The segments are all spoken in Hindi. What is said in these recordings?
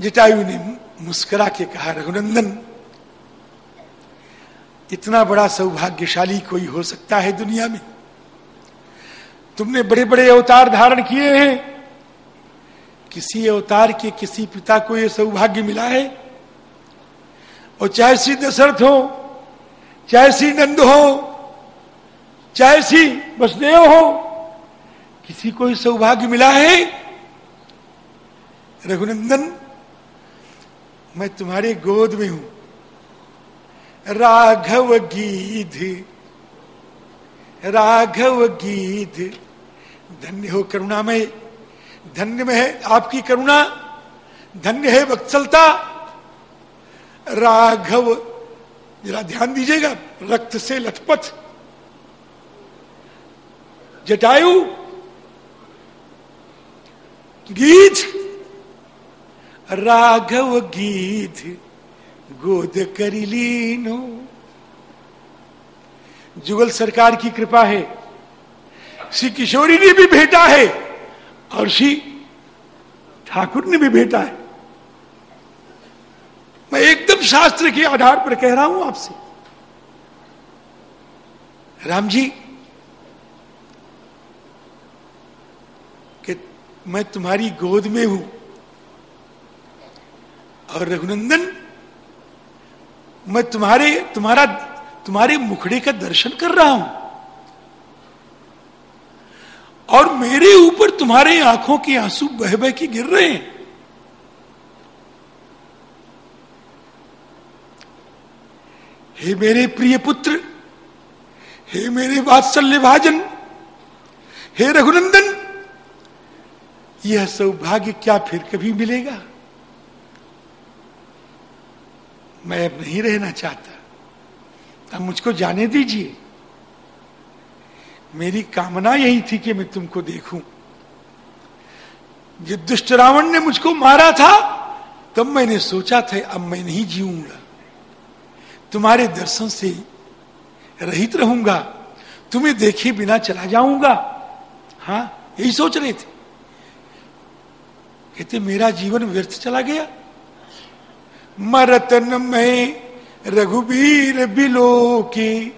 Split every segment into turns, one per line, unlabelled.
जटायु ने मुस्कुरा के कहा, रघुनंदन, इतना बड़ा सौभाग्यशाली कोई हो सकता है दुनिया में? तुमने बड़े बड़े अवतार धारण किए हैं। किसी अवतार के किसी पिता को यह सौभाग्य मिला है? और चाहे श्री दशरथ हो, चाहे श्री नंद हो, चाहे श्री वसुदेव हो, किसी को सौभाग्य मिला है? रघुनंदन मैं तुम्हारे गोद में हूँ। राघव गीध राघव गीध। धन्य हो करुणा में धन्य में है आपकी करुणा, धन्य है वत्सलता। राघव, जरा ध्यान दीजिएगा, रक्त से लथपथ। जटायु गीत राघव गीत गोद करिलीनो जुगल सरकार की कृपा है, श्री किशोरी ने भी भेटा है, और श्री ठाकुर ने भी भेटा है। मैं एकदम शास्त्र के आधार पर कह रहा हूँ आपसे। राम जी, कि मैं तुम्हारी गोद में हूँ और रघुनंदन, मैं तुम्हारे, तुम्हारा, तुम्हारे मुखड़े का दर्शन कर रहा हूँ। और मेरे ऊपर तुम्हारे आँखों के आँसू बह बह के गिर रहे हैं। हे मेरे प्रिय पुत्र, हे मेरे वात्सल्य भाजन, हे रघुनंदन, यह सौभाग्य क्या फिर कभी मिलेगा? मैं अब नहीं रहना चाहता। अब मुझको जाने दीजिए। मेरी कामना यही थी कि मैं तुमको देखूँ। जब दुष्ट रावण ने मुझको मारा था, तब मैंने सोचा था, अब मैं नहीं जीऊँगा। तुम्हारे दर्शन से रहित रहूँगा। तुम्हें देखे बिना चला जाऊँगा। हाँ यही सोच रहे थे। कहते, मेरा जीवन व्यर्थ चला गया। मरतन में रघुबीर बिलो की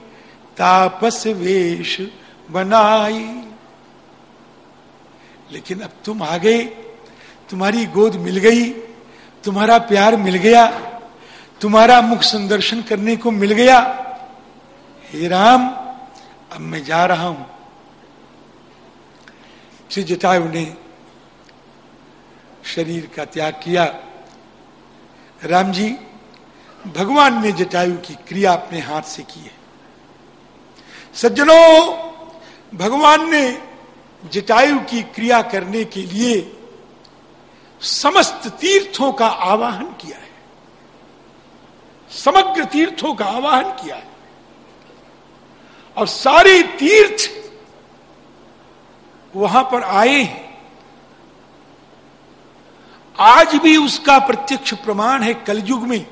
तापस वेश बनाई। लेकिन अब तुम आ गए तुम्हारी गोद मिल गई, तुम्हारा प्यार मिल गया, तुम्हारा मुख संदर्शन करने को मिल गया। हे राम, अब मैं जा रहा हूँ। श्री जटायु ने शरीर का त्याग किया। राम जी, भगवान ने जटायु की क्रिया अपने हाथ से की है। सज्जनों, भगवान ने जटायु की क्रिया करने के लिए समस्त तीर्थों का आवाहन किया है। समग्र तीर्थों का आवाहन किया है। और सारे तीर्थ वहाँ पर आए हैं। आज भी उसका प्रत्यक्ष प्रमाण है कलयुग में।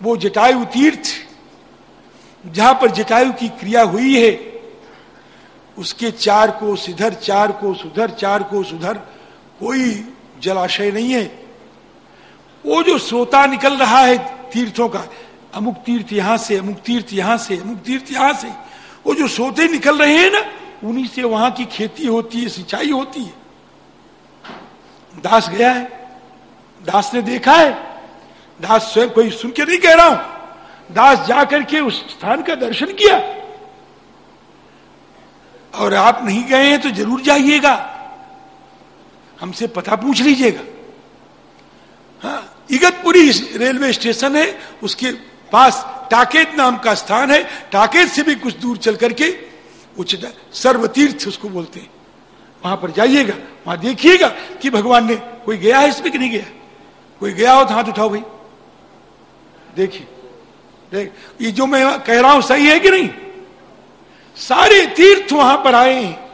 वो जटायु तीर्थ, जहाँ पर जटायु की क्रिया हुई है, उसके चार को सिधर, चार को सुधर, चार को सुधर, कोई जलाशय नहीं है। वो जो सोता निकल रहा है तीर्थों का, अमुक तीर्थ यहाँ से, अमुक तीर्थ यहाँ से, अमुक तीर्थ यहाँ से, वो जो सोते निकल रहे हैं ना, उन्हीं से वहाँ की खेती होती है, सिंचाई होती है। दास गया है, दास ने देखा है, दास स्वयं कोई सुन के नहीं कह रहा हूँ। दास जाकर के उस स्थान का दर्शन किया। और आप नहीं गए हैं तो ज़रूर जाइएगा। हमसे पता पूछ लीजिएगा। हाँ इगतपुरी रेलवे स्टेशन है, उसके पास टाकेत नाम का स्थान है। टाकेत से भी कुछ दूर चल करके उच्च सर्वतीर्थ उसको बोलते हैं। वहाँ पर जाइएगा, वहाँ देखिएगा कि भगवान ने कोई गया है इसमें कि नहीं गया? कोई गया हो तो हाथ उठाओ भाई। देखिए, देख, ये जो मैं कह रहा हूँ सही है कि नहीं? सारे तीर्थ वहाँ पर आए हैं।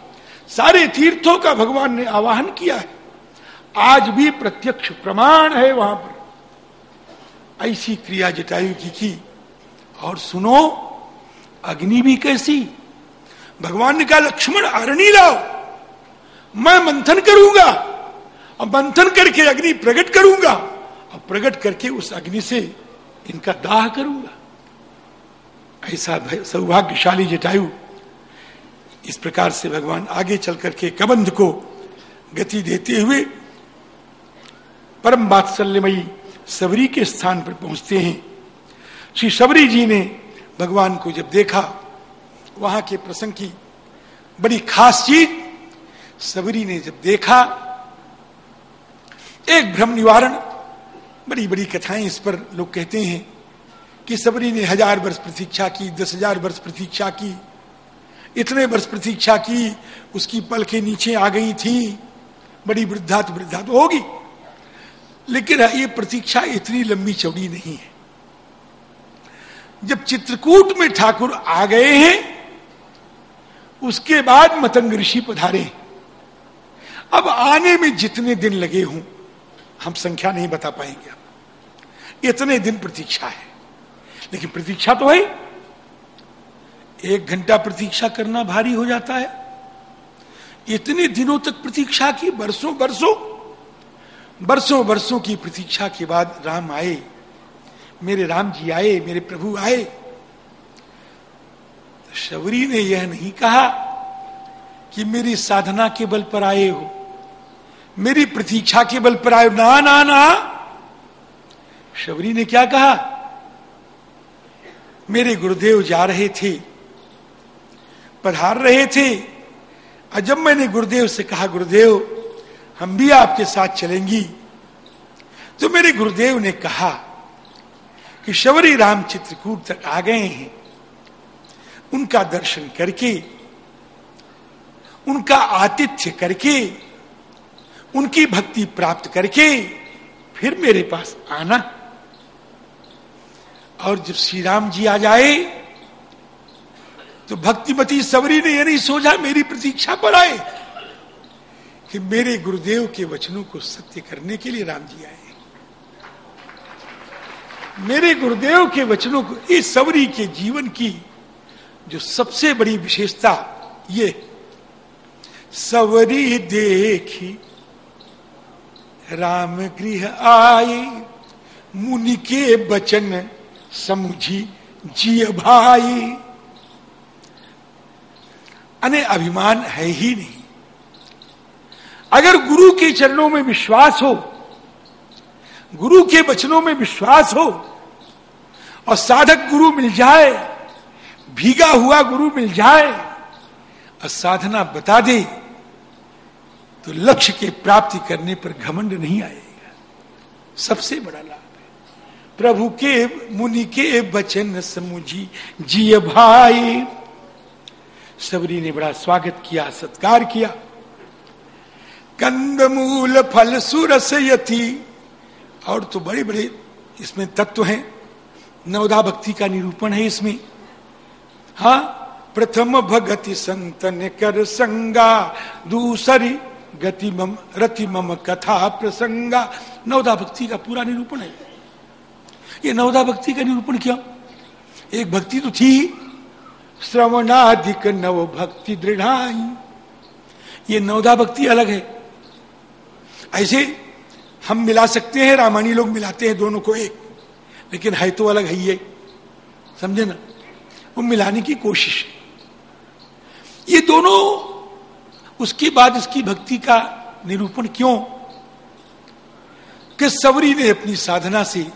सारे तीर्थों का भगवान ने आवाहन किया है। आज भी प्रत्यक्ष प्रमाण है वहाँ पर। ऐसी क्रिया जटायु की की, और सुनो, अग्नि भी कैसी? भगवान ने कहा, लक्ष्मण अरणी लाओ। मैं मंथन करूँगा और मंथन करके अग्नि प्रकट करूँगा और प्रकट करके उस अग्नि से इनका दाह करूँगा। ऐसा सौभाग्यशाली जटायु इस प्रकार से भगवान आगे चल करके कबंध को गति देते हुए परम बात्सल्यमयी सबरी के स्थान पर पहुँचते हैं। श्री सबरी जी ने भगवान को जब देखा, वहाँ के प्रसंग की बड़ी खास चीज़ सबरी ने जब देखा, एक भ्रम निवारण, बड़ी बड़ी कथाएँ इस पर लोग कहते हैं कि सबरी ने हज़ार वर्ष प्रतीक्षा की, दस हज़ार वर्ष प्रतीक्षा की, इतने वर्ष प्रतीक्षा की, उसकी पल के नीचे आ गई थी, बड़ी वृद्धा तो वृद्धा तो होगी लेकिन ये प्रतीक्षा इतनी लंबी चौड़ी नहीं है। जब चित्रकूट में ठाकुर आ गए हैं, उसके बाद मतंग ऋषि पधारे अब आने में जितने दिन लगे हों, हम संख्या नहीं बता पाएँगे इतने दिन प्रतीक्षा है। लेकिन प्रतीक्षा तो है। एक घंटा प्रतीक्षा करना भारी हो जाता है। इतने दिनों तक प्रतीक्षा की, बरसों बरसों बरसों बरसों की प्रतीक्षा के बाद राम आए, मेरे राम जी आए, मेरे प्रभु आए। तो शबरी ने यह नहीं कहा कि मेरी साधना के बल पर आए हो। मेरी प्रतीक्षा के बल पर आए ना ना ना। शबरी ने क्या कहा? मेरे गुरुदेव जा रहे थे, पधार रहे थे। और जब मैंने गुरुदेव से कहा, गुरुदेव, हम भी आपके साथ चलेंगी तो मेरे गुरुदेव ने कहा कि शबरी राम चित्रकूट तक आ गए हैं। उनका दर्शन करके, उनका आतिथ्य करके उनकी भक्ति प्राप्त करके फिर मेरे पास आना। और जब श्री राम जी आ जाए तो भक्तिमती सबरी ने यह नहीं सोचा मेरी प्रतीक्षा पर आए कि मेरे गुरुदेव के वचनों को सत्य करने के लिए राम जी आए। मेरे गुरुदेव के वचनों को, इस सबरी के जीवन की जो सबसे बड़ी विशेषता ये सवरी देखी राम गृह आए, मुनि के बचन समुझी, जिय भाई अने अभिमान है ही नहीं। अगर गुरु के चरणों में विश्वास हो, गुरु के वचनों में विश्वास हो, और साधक गुरु मिल जाए, भीगा हुआ गुरु मिल जाए, और साधना बता दे तो लक्ष्य के प्राप्ति करने पर घमंड नहीं आएगा। सबसे बड़ा लाभ है। प्रभु के, मुनि के बचन समुझी, जिय भाई। सबरी ने बड़ा स्वागत किया, सत्कार किया। कंद मूल फल सुरस यति और तो बड़े बड़े इसमें तत्व हैं। नवदा भक्ति का निरूपण है इसमें। हा, प्रथम भगति संतन कर संगा, दूसरी गति मम, रति मम कथा प्रसंगा। नवदा भक्ति का पूरा निरूपण है। ये नवदा भक्ति का निरूपण क्या? एक भक्ति तो थी। श्रवणाधिक नव भक्ति दृढ़ाई। ये नवदा भक्ति अलग है। ऐसे हम मिला सकते हैं, रामायणी लोग मिलाते हैं दोनों को एक। लेकिन है तो अलग है ये। समझे ना? वो मिलाने की कोशिश ये दोनों उसके बाद इसकी भक्ति का निरूपण क्यों? कि सबरी ने अपनी साधना से,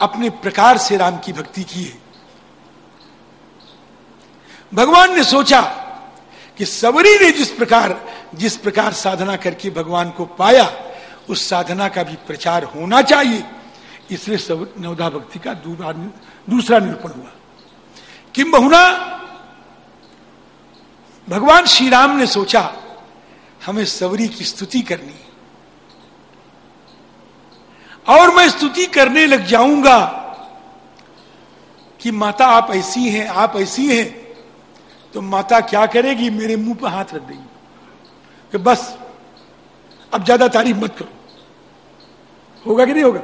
अपने प्रकार से राम की भक्ति की है। भगवान ने सोचा कि सबरी ने जिस प्रकार जिस प्रकार साधना करके भगवान को पाया, उस साधना का भी प्रचार होना चाहिए। इसलिए नवधा भक्ति का दूसरा निरूपण हुआ। किम बहुना भगवान श्री राम ने सोचा, हमें सबरी की स्तुति करनी और मैं स्तुति करने लग जाऊँगा कि माता आप ऐसी हैं, आप ऐसी हैं तो माता क्या करेगी? मेरे मुँह पर हाथ रख देगी। कि बस, अब ज़्यादा तारीफ़ मत करो। होगा कि नहीं होगा?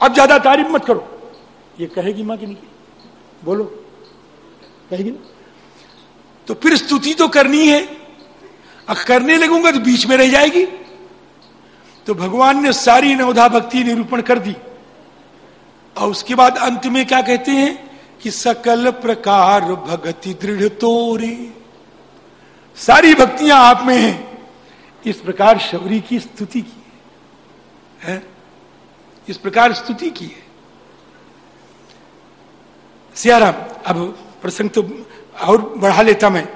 अब ज़्यादा तारीफ़ मत करो। ये कहेगी माँ की नहीं? बोलो। कहेगी ना? तो फिर स्तुति तो करनी है। अब करने लगूँगा तो बीच में रह जाएगी। तो भगवान ने सारी नवधा भक्ति निरूपण कर दी। और उसके बाद अंत में क्या कहते हैं कि सकल प्रकार भगति दृढ़ तोरे। सारी भक्तियाँ आप में हैं। इस प्रकार शबरी की स्तुति की है, है? इस प्रकार स्तुति की है। सियाराम अब प्रसंग तो और बढ़ा लेता मैं।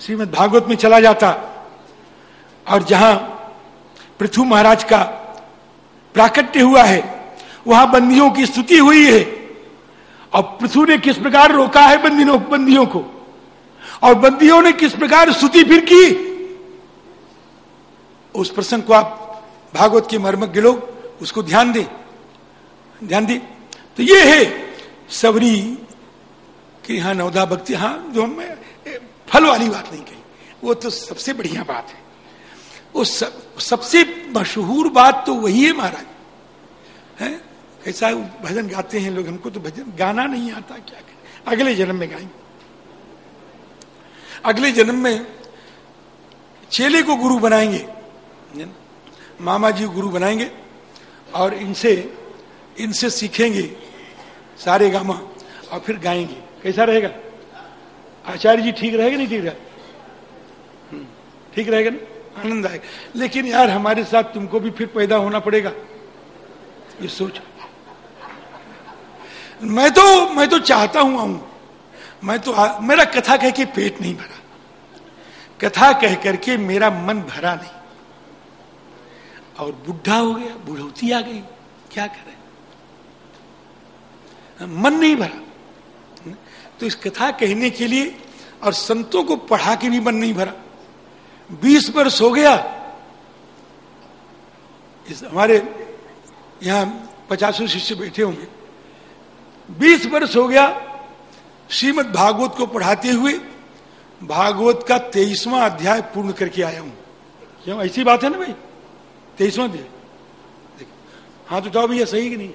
श्रीमद भागवत में चला जाता। और जहाँ पृथु महाराज का प्राकट्य हुआ है, वहाँ बंदियों की स्तुति हुई है। और पृथु ने किस प्रकार रोका है बंदियों बंदियों को? और बंदियों ने किस प्रकार स्तुति फिर की? उस प्रसंग को आप भागवत के मर्मज्ञ लोग उसको ध्यान दें। ध्यान दें। तो ये है सबरी कि यहाँ नवदा भक्ति हाँ जो हम फल वाली बात नहीं कही। वो तो सबसे बढ़िया बात है। वो सब, सबसे मशहूर बात तो वही है महाराज। है? कैसा भजन गाते हैं लोग हमको तो भजन गाना नहीं आता क्या करें? अगले जन्म में गाएँगे। अगले जन्म में चेले को गुरु बनाएँगे। मामा जी गुरु बनाएँगे और इनसे इनसे सीखेंगे सारे गामा और फिर गाएँगे। कैसा रहेगा? आचार्य जी ठीक रहेगा नहीं ठीक रहेगा? ठीक रहेगा ना? आनंद आएगा। लेकिन यार हमारे साथ तुमको भी फिर पैदा होना पड़ेगा। ये सोच। मैं तो मैं तो चाहता हूँ। आऊँ मैं तो आ, मेरा कथा कह के पेट नहीं भरा। कथा कह करके मेरा मन भरा नहीं। और बुढ़ा हो गया बुढ़ौती आ गई। क्या करे? मन नहीं भरा। तो इस कथा कहने के लिए और संतों को पढ़ा के भी मन नहीं भरा। बीस वर्ष हो गया। इस हमारे यहाँ पचासों शिष्य बैठे होंगे। बीस वर्ष हो गया श्रीमद भागवत को पढ़ाते हुए भागवत का तेईसवा अध्याय पूर्ण करके आया हूँ। क्यों? ऐसी बात है ना भाई? तेईसवा अध्याय। हाँ तो जाओ भैया, सही कि नहीं?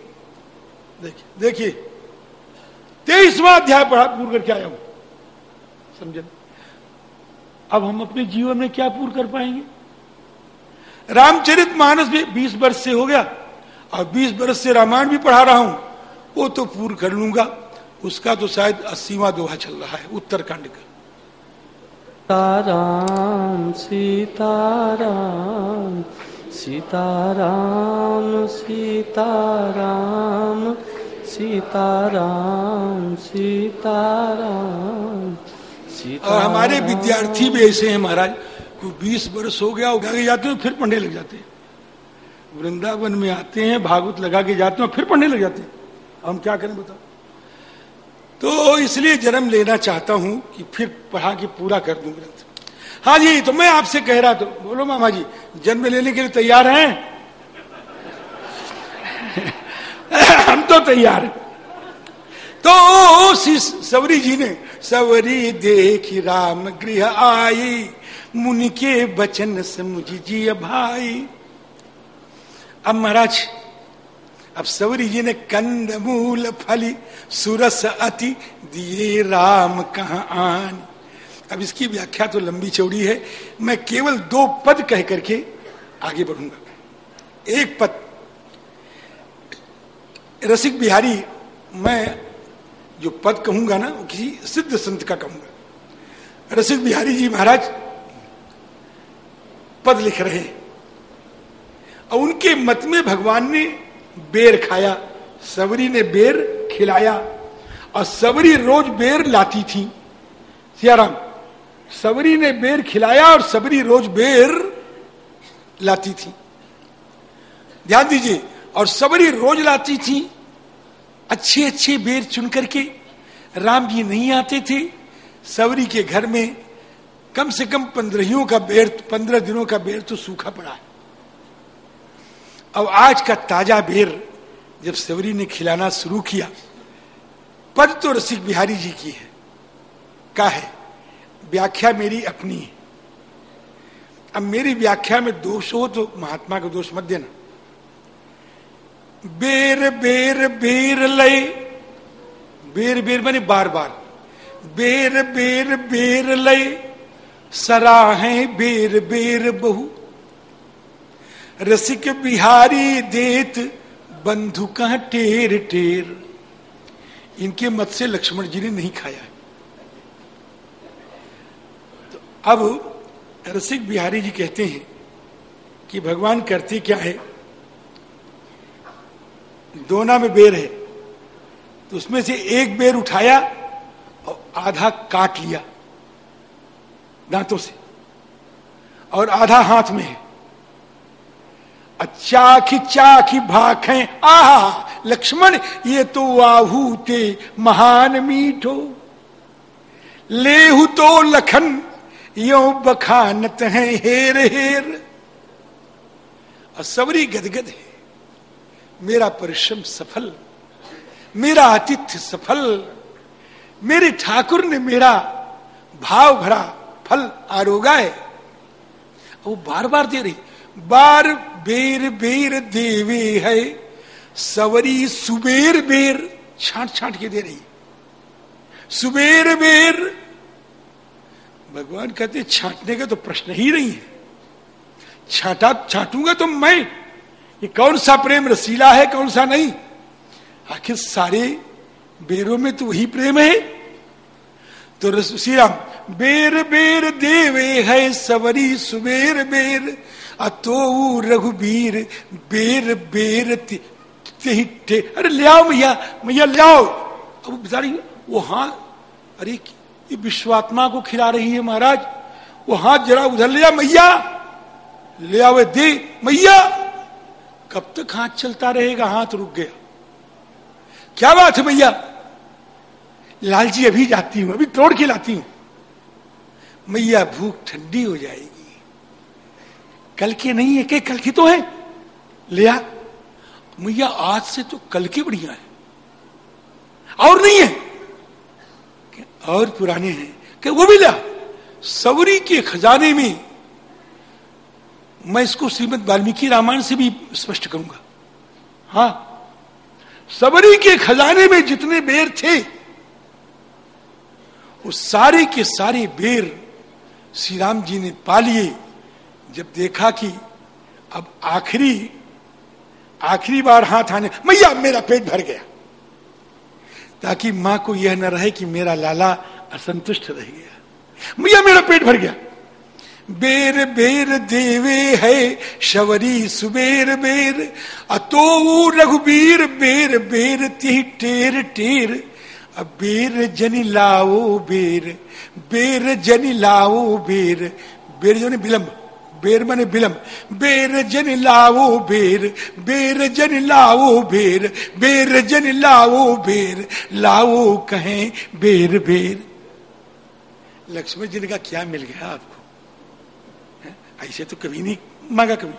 देखिए देखिए। तेईसवां अध्याय पढ़ा पूर्ण करके आया हूँ। समझे? अब हम अपने जीवन में क्या पूर्ण कर पाएँगे? रामचरित मानस में बीस वर्ष से हो गया, और बीस वर्ष से रामायण भी पढ़ा रहा हूँ, वो तो पूर्ण कर लूँगा। उसका तो शायद अस्सीवा दोहा चल रहा है, उत्तरकांड का।
सीताराम सीताराम सीताराम सीताराम। सीताराम सीताराम।
और हमारे विद्यार्थी भी ऐसे हैं महाराज को बीस वर्ष हो गया उठा के जाते हैं, फिर पढ़ने लग जाते हैं। वृंदावन में आते हैं, भागवत लगा के जाते हैं, फिर पढ़ने लग जाते हैं। हम क्या करें बताओ? तो इसलिए जन्म लेना चाहता हूँ कि फिर पढ़ा के पूरा कर दूँ ग्रंथ। हाँ जी तो मैं आपसे कह रहा तो बोलो मामा जी, जन्म लेने के लिए तैयार हैं? हम तो तैयार हैं। तो सवरी जी ने, सवरी देख राम गृह आई, मुनि के बचन समझ जी भाई अब महाराज, अब सवरी जी ने कंद मूल फली, सुरस अति दिए राम कहा आन। अब इसकी व्याख्या तो लंबी चौड़ी है, मैं केवल दो पद कह करके आगे बढ़ूँगा। एक पद रसिक बिहारी, मैं जो पद कहूँगा ना, वो किसी सिद्ध संत का कहूँगा। रसिक बिहारी जी महाराज पद लिख रहे हैं। और उनके मत में भगवान ने बेर खाया, सबरी ने बेर खिलाया, और सबरी रोज बेर लाती थी। सियाराम, सबरी ने बेर खिलाया और सबरी रोज बेर लाती थी। ध्यान दीजिए और सबरी रोज लाती थी। अच्छे अच्छे बेर चुन करके राम जी नहीं आते थे। सबरी के घर में कम से कम पंद्रहियों का बेर, पंद्रह दिनों का बेर तो सूखा पड़ा है। अब आज का ताज़ा बेर जब सवरी ने खिलाना शुरू किया, पद तो रसिक बिहारी जी की है। का है? व्याख्या मेरी अपनी है। अब मेरी व्याख्या में दोष हो तो महात्मा का दोष मत देना। बेर बेर बेर लय बेर बेर मैंने बार बार। बेर बेर बेर लय सराहे बेर बेर बहु। रसिक बिहारी देत, बंधु का टेर टेर। इनके मत से लक्ष्मण जी ने नहीं खाया तो अब रसिक बिहारी जी कहते हैं कि भगवान करते क्या है? दोना में बेर है। तो उसमें से एक बेर उठाया और आधा काट लिया, दांतों से। और आधा हाथ में है। चाखी भाखें, आहा, लक्ष्मण, ये तो आहू ते महान मीठो। लेहु तो लखन, यो बखानत है हेर हेर। सबरी गदगद है। मेरा परिश्रम सफल, मेरा आतिथ्य सफल, मेरे ठाकुर ने मेरा भाव भरा फल आरोगा है वो बार बार दे रही, बार बेर बेर देवे है, सवरी सुबेर बेर छाट छाट के दे रही। सुबेर बेर, भगवान कहते, छाटने का तो प्रश्न ही नहीं है। छाटा छाटूँगा तो मैं ये कौन सा प्रेम रसीला है, कौन सा नहीं? आखिर सारे बेरों में तो वही प्रेम है। तो श्री राम बेर बेर देवे है सवरी सुबेर, बेर अतो रघुबीर, बेर बेर ते ते अरे ले आओ मैया मैया ले आओ अब बेचारी वो हाथ अरे, ये विश्वात्मा को खिला रही है महाराज। वो हाथ जरा उधर ले मैया ले आओ, दे मैया कब तक हाथ चलता रहेगा, हाथ रुक गया। क्या बात है भैया? लालजी अभी जाती हूँ, अभी तोड़ के लाती हूँ। मैया भूख ठंडी हो जाएगी। कल के नहीं है के कल की तो है। लिया मैया आज से तो कल की बढ़िया है। और नहीं है। और पुराने हैं। कि वो भी लिया सवरी के खजाने में मैं इसको श्रीमद वाल्मीकि रामायण से भी स्पष्ट करूँगा। हाँ। सबरी के खजाने में जितने बेर थे वो सारे के सारे बेर श्री राम जी ने पा लिए, जब देखा कि अब आखिरी आखिरी बार हाथ आने, मैया मेरा पेट भर गया। ताकि माँ को यह न रहे कि मेरा लाला असंतुष्ट रह गया। मैया मेरा पेट भर गया। बेर बेर देवे है शवरी सुबेर बेर। अतो रघुबीर बेर बेर ती टेर टेर। अब बेर जनी लाओ बेर बेर जनी लाओ बेर। बेर जो विलंब बेर मने विलंब बेर जन लाओ बेर बेर जन लाओ बेर बेर जन लाओ बेर। लाओ कहें बेर बेर। लक्ष्मण जी ने कहा, क्या मिल गया आपको? ऐसे तो कभी नहीं मांगा कभी।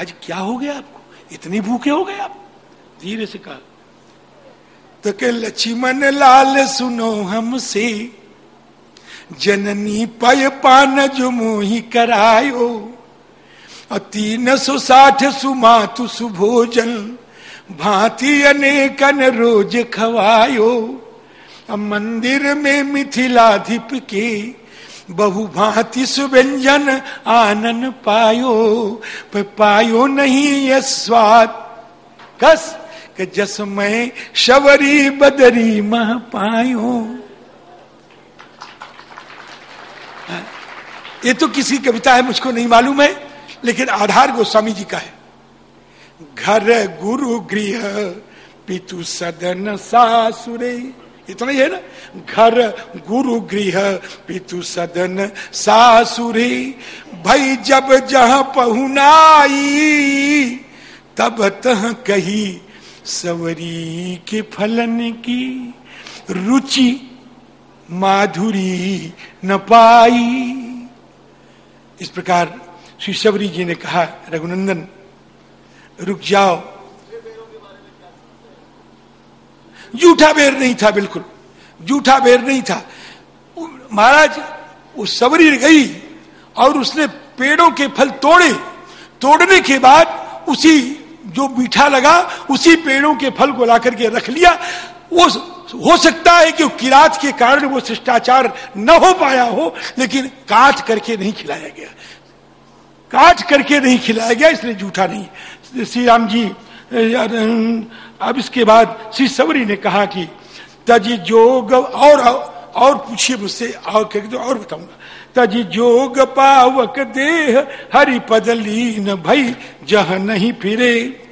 आज क्या हो गया आपको? इतनी भूखे हो गए आप। धीरे से कहा। तो के लक्ष्मण लाल सुनो हमसे, जननी पय पान जो मोही करायो। और तीन सौ साठ सुमातु सुभोजन, भांति अनेकन रोज खवायो। मंदिर में मिथिलाधिप के बहु भांति सुव्यंजन आनन पायो पर पायो नहीं ये स्वाद। कस, के जस मैं शबरी बदरी मह पायो। ये तो किसी कविता है, मुझको नहीं मालूम है, लेकिन आधार गोस्वामी जी का है। घर गुरु गृह, पितु सदन सासुरे इतना ही है ना? घर, गुरु गृह, पितु सदन, सासुरी। भई जब जह पहुनाई, तब तह कही सवरी के फलन की। रुचि माधुरी न पाई। इस प्रकार श्री सबरी जी ने कहा, रघुनंदन, रुक जाओ। जूठा बेर नहीं था, बिल्कुल। जूठा बेर नहीं था। महाराज, वो सबरी गई और उसने पेड़ों के फल तोड़े। तोड़ने के बाद उसी जो मीठा लगा, उसी पेड़ों के फल को ला करके रख लिया। वो हो सकता है कि किरात के कारण वो शिष्टाचार न हो पाया हो, लेकिन काट करके नहीं खिलाया गया। काट करके नहीं खिलाया गया, इसलिए जूठा नहीं। श्री राम जी अब इसके बाद श्री सबरी ने कहा कि तज जोग और और पूछिए मुझसे, और कह तो और बताऊँगा। तज जोग पावक देह, हरि पद लीन भई, जह नहीं फिरे।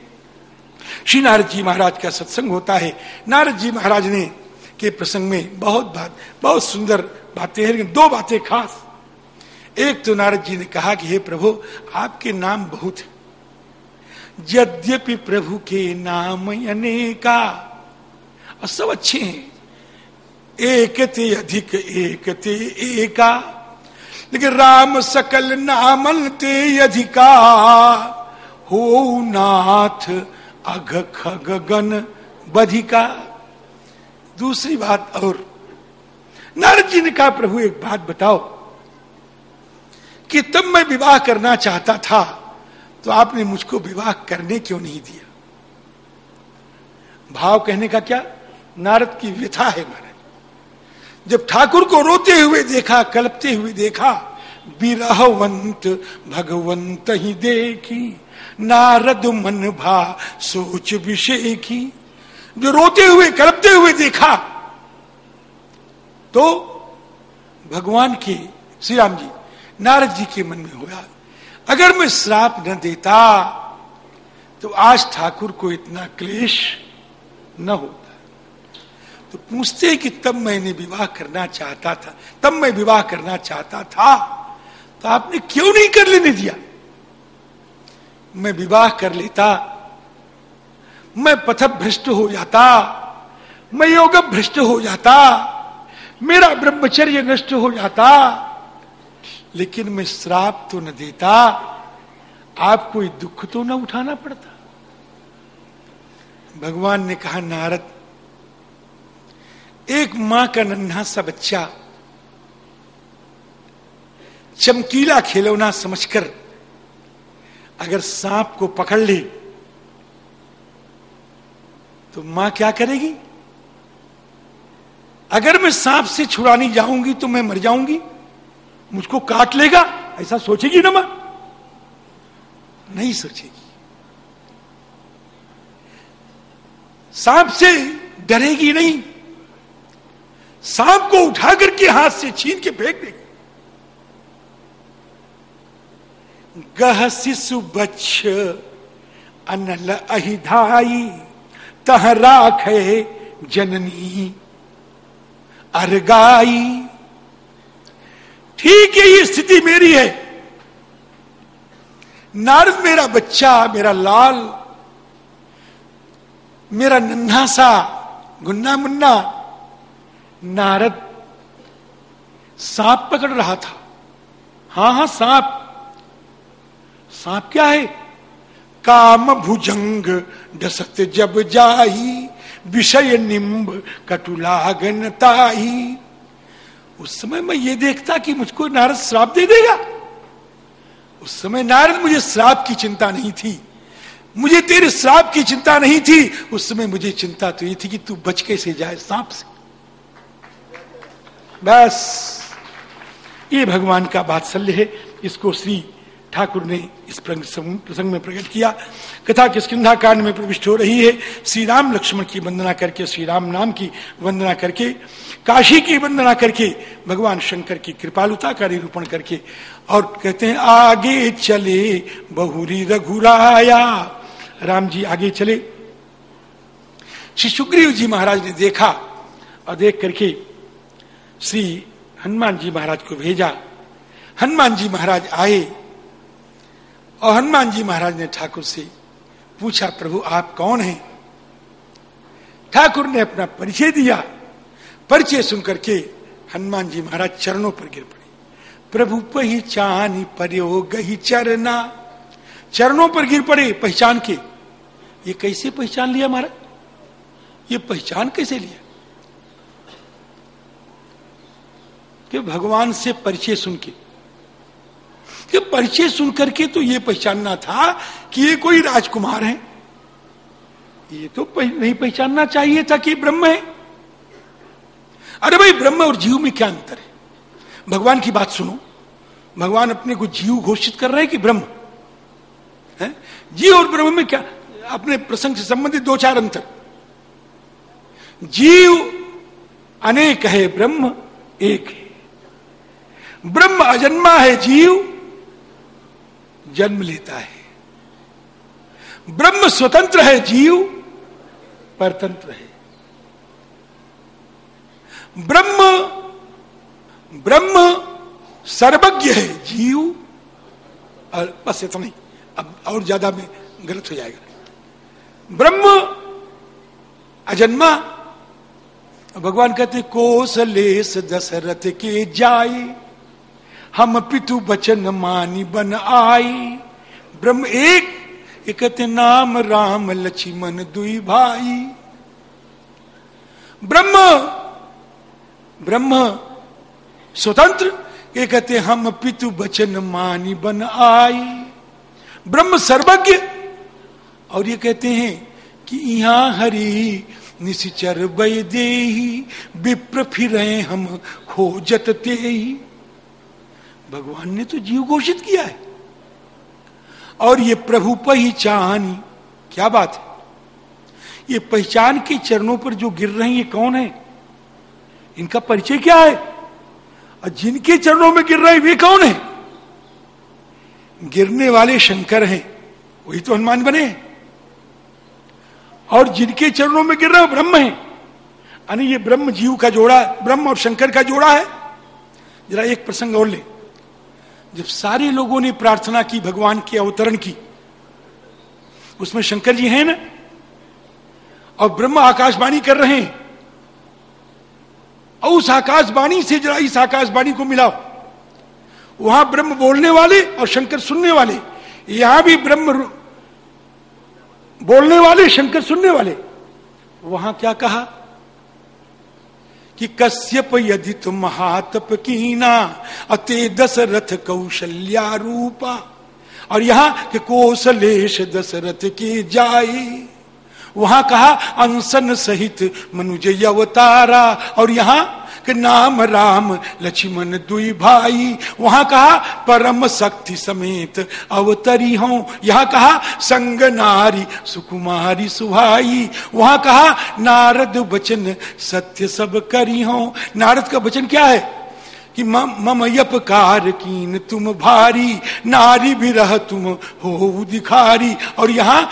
श्री नारद जी महाराज का सत्संग होता है। नारद जी महाराज ने के प्रसंग में बहुत बात, बहुत सुंदर बातें हैं, लेकिन दो बातें खास। एक तो नारद जी ने कहा कि, हे प्रभु, आपके नाम बहुत है। यद्यपि प्रभु के नाम अनेका और सब अच्छे हैं। एक ते अधिक, एक ते एका। लेकिन राम सकल नामन ते अधिका। हो नाथ अघ खग गन बधिका। दूसरी बात और, नारद जी ने कहा, प्रभु एक बात बताओ कि तब मैं विवाह करना चाहता था तो आपने मुझको विवाह करने क्यों नहीं दिया? भाव कहने का क्या? नारद की व्यथा है महाराज। जब ठाकुर को रोते हुए देखा, कलपते हुए देखा विरहवंत भगवंत ही देखी, नारद मन भा सोच विषय की जो रोते हुए, कलपते हुए देखा तो भगवान के, श्री राम जी, नारद जी के मन में हुआ अगर मैं श्राप न देता तो आज ठाकुर को इतना क्लेश न होता। तो पूछते कि तब मैंने विवाह करना चाहता था, तब मैं विवाह करना चाहता था तो आपने क्यों नहीं कर लेने दिया? मैं विवाह कर लेता, मैं पथ भ्रष्ट हो जाता, मैं योग भ्रष्ट हो जाता, मेरा ब्रह्मचर्य नष्ट हो जाता लेकिन मैं श्राप तो न देता आप कोई दुख तो न उठाना पड़ता। भगवान ने कहा, नारद, एक माँ का नन्हा सा बच्चा, चमकीला खिलौना समझकर अगर सांप को पकड़ ले तो माँ क्या करेगी? अगर मैं सांप से छुड़ानी जाऊँगी तो मैं मर जाऊँगी। मुझको काट लेगा? ऐसा सोचेगी ना माँ? नहीं सोचेगी। सांप से डरेगी नहीं। सांप को उठा करके हाथ से छीन के फेंक देगी। गह शिशु बच्छ, अनल अहिधाई, तह राख जननी, अरगाई। ठीक है ये स्थिति मेरी है। नारद, मेरा बच्चा, मेरा लाल, मेरा नन्हा सा, गुन्ना मुन्ना, नारद, सांप पकड़ रहा था। हाँ हाँ, सांप। सांप क्या है? काम भुजंग डसत जब जाही, विषय निम्ब कटुलागन ताही। उस समय मैं ये देखता कि मुझको नारद श्राप दे देगा। उस समय नारद मुझे श्राप की चिंता नहीं थी। मुझे तेरे श्राप की चिंता नहीं थी। उस समय मुझे चिंता तो ये थी कि तू बच कैसे जाए सांप से। बस, ये भगवान का बात्सल्य है। इसको श्री ठाकुर ने इस प्रसंग में प्रकट किया। कथा किसकिधा कांड में प्रविष्ट हो रही है। श्री राम लक्ष्मण की वंदना करके श्री राम नाम की वंदना करके, काशी की वंदना करके, भगवान शंकर की कृपालुता का निरूपण करके और कहते हैं, आगे चले बहुरी रघुराया। राम जी आगे चले। श्री सुग्रीव जी महाराज ने देखा और देख करके श्री हनुमान जी महाराज को भेजा। हनुमान जी महाराज आए। और हनुमान जी महाराज ने ठाकुर से पूछा, प्रभु, आप कौन हैं? ठाकुर ने अपना परिचय दिया। परिचय सुनकर के हनुमान जी महाराज चरणों पर गिर पड़े। प्रभु, पहचानी प्रयोग चरना। चरणों पर गिर पड़े पहचान के। ये कैसे पहचान लिया महाराज? ये पहचान कैसे लिया? कि भगवान से परिचय सुन के कि परिचय सुन करके तो ये पहचानना था कि ये कोई राजकुमार है। ये तो नहीं पहचानना चाहिए था कि ब्रह्म है। अरे भाई, ब्रह्म और जीव में क्या अंतर है? भगवान की बात सुनो। भगवान अपने को जीव घोषित कर रहे हैं कि ब्रह्म? है? जीव और ब्रह्म में क्या? अपने प्रसंग से संबंधित दो चार अंतर। जीव अनेक है, ब्रह्म एक है। ब्रह्म अजन्मा है, जीव जन्म लेता है। ब्रह्म स्वतंत्र है, जीव परतंत्र है। ब्रह्म ब्रह्म सर्वज्ञ है, जीव और बस इतना ही। अब और ज़्यादा में गलत हो जाएगा। ब्रह्म अजन्मा, भगवान कहते कोसलेस दशरथ के जाए। हम पितु बचन मानी बन आई। ब्रह्म एक ये कहते नाम राम लक्ष्मण दुई भाई। ब्रह्म ब्रह्म स्वतंत्र ये कहते हम पितु बचन मानी बन आई। ब्रह्म सर्वज्ञ, और ये कहते हैं कि यहाँ हरि निश्चर दे विप्र फिर हम खोजत ते भगवान ने तो जीव घोषित किया है। और ये प्रभु पहचान, क्या बात है? ये पहचान के चरणों पर जो गिर रहे हैं, ये कौन है? इनका परिचय क्या है? और जिनके चरणों में गिर रहे हैं, वे कौन है? गिरने वाले शंकर हैं, वही तो हनुमान बने और जिनके चरणों में गिर रहे ब्रह्म है। यानी ये ब्रह्म जीव का जोड़ा, ब्रह्म और शंकर का जोड़ा है। जरा एक प्रसंग और ले। जब सारे लोगों ने प्रार्थना की, भगवान के, अवतरण की, उसमें शंकर जी हैं ना? और ब्रह्म आकाशवाणी कर रहे हैं। और उस आकाशवाणी से जरा इस आकाशवाणी को मिलाओ। वहाँ ब्रह्म बोलने वाले और शंकर सुनने वाले। यहाँ भी ब्रह्म बोलने वाले, शंकर सुनने वाले। वहाँ क्या कहा? कि कश्यप यदि तुम महातप कीना, अते दशरथ कौशल्या रूपा और यहाँ के कौशलेश दशरथ के जाई। वहाँ कहा अंसन सहित मनुज अवतारा। और यहाँ कि नाम राम, लक्ष्मण दुई भाई। वहाँ कहा, परम शक्ति समेत अवतरी हो। यहाँ कहा, संग नारी सुकुमारी सुहाई। वहाँ कहा, नारद वचन सत्य सब करी हो। नारद का वचन क्या है? कि मम यपकार कीन तुम भारी, नारी भी रह तुम हो दिखारी और यहाँ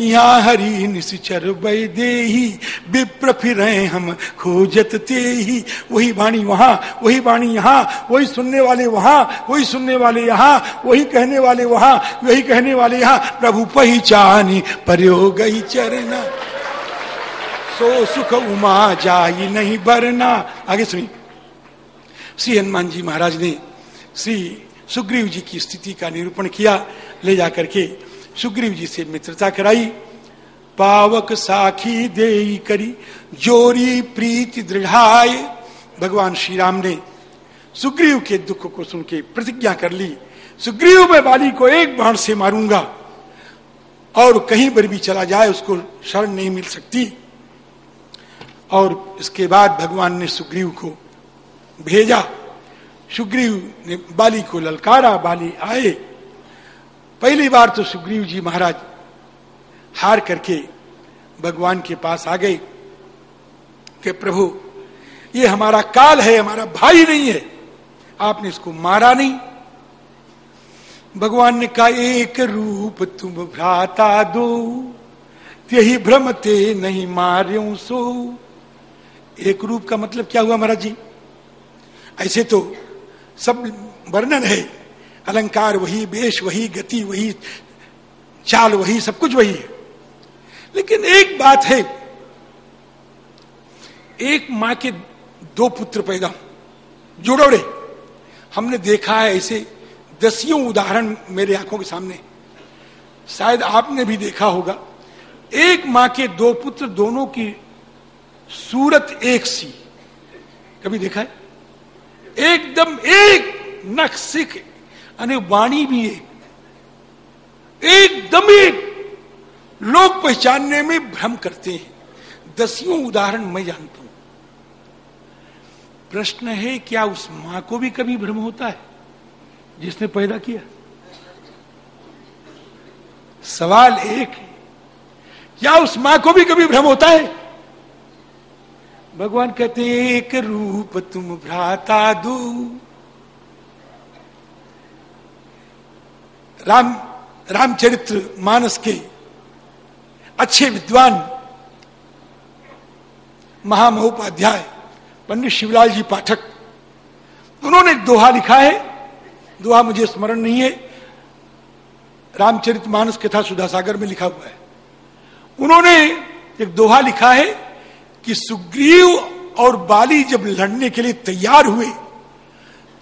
यहाँ हरी निश्चर दे विप्र फिर हम खोजत ते ही वही वाणी वहाँ, वही वाणी यहाँ, वही सुनने वाले वहाँ, वही सुनने वाले यहाँ, वही कहने वाले वहाँ, वही कहने वाले यहाँ। प्रभु पहचानी परयो गई चरना सो सुख उमा जाई नहीं बरना। आगे सुनिए। श्री हनुमान जी महाराज ने श्री सुग्रीव जी की स्थिति का निरूपण किया, ले जाकर के सुग्रीव जी से मित्रता कराई। पावक साखी दे करी, जोरी प्रीति दृढ़ाए भगवान श्री राम ने सुग्रीव के दुख को सुन के प्रतिज्ञा कर ली। सुग्रीव, में बाली को एक बाण से मारूँगा और कहीं पर भी चला जाए, उसको शरण नहीं मिल सकती। और इसके बाद भगवान ने सुग्रीव को भेजा। सुग्रीव ने बाली को ललकारा, बाली आए। पहली बार तो सुग्रीव जी महाराज हार करके भगवान के पास आ गए। कि प्रभु, ये हमारा काल है, हमारा भाई नहीं है। आपने इसको मारा नहीं। भगवान ने कहा, एक रूप तुम भ्राता दो, यही भ्रमते नहीं मार्यो सो। एक रूप का मतलब क्या हुआ महाराज जी? ऐसे तो सब वर्णन है। अलंकार वही, वेश वही, गति वही, चाल वही, सब कुछ वही है। लेकिन एक बात है, एक माँ के दो पुत्र पैदा जुड़ोड़े। हमने देखा है ऐसे दसियों उदाहरण मेरे आँखों के सामने। शायद आपने भी देखा होगा, एक माँ के दो पुत्र दोनों की सूरत एक सी। कभी देखा है? एकदम एक नक्सिक અને वाणी भी एक। एकदम एक। लोग पहचानने में भ्रम करते हैं। दसियों उदाहरण मैं जानता हूँ। प्रश्न है, क्या उस माँ को भी कभी भ्रम होता है? जिसने पैदा किया। सवाल एक क्या उस माँ को भी कभी भ्रम होता है? भगवान कहते एक रूप तुम भ्राता दो। राम, रामचरित्र मानस के अच्छे विद्वान महामहोपाध्याय पंडित शिवलाल जी पाठक, उन्होंने दोहा लिखा है। दोहा मुझे स्मरण नहीं है। रामचरित मानस कथा सुधा सागर में लिखा हुआ है। उन्होंने एक दोहा लिखा है। कि सुग्रीव और बाली जब लड़ने के लिए तैयार हुए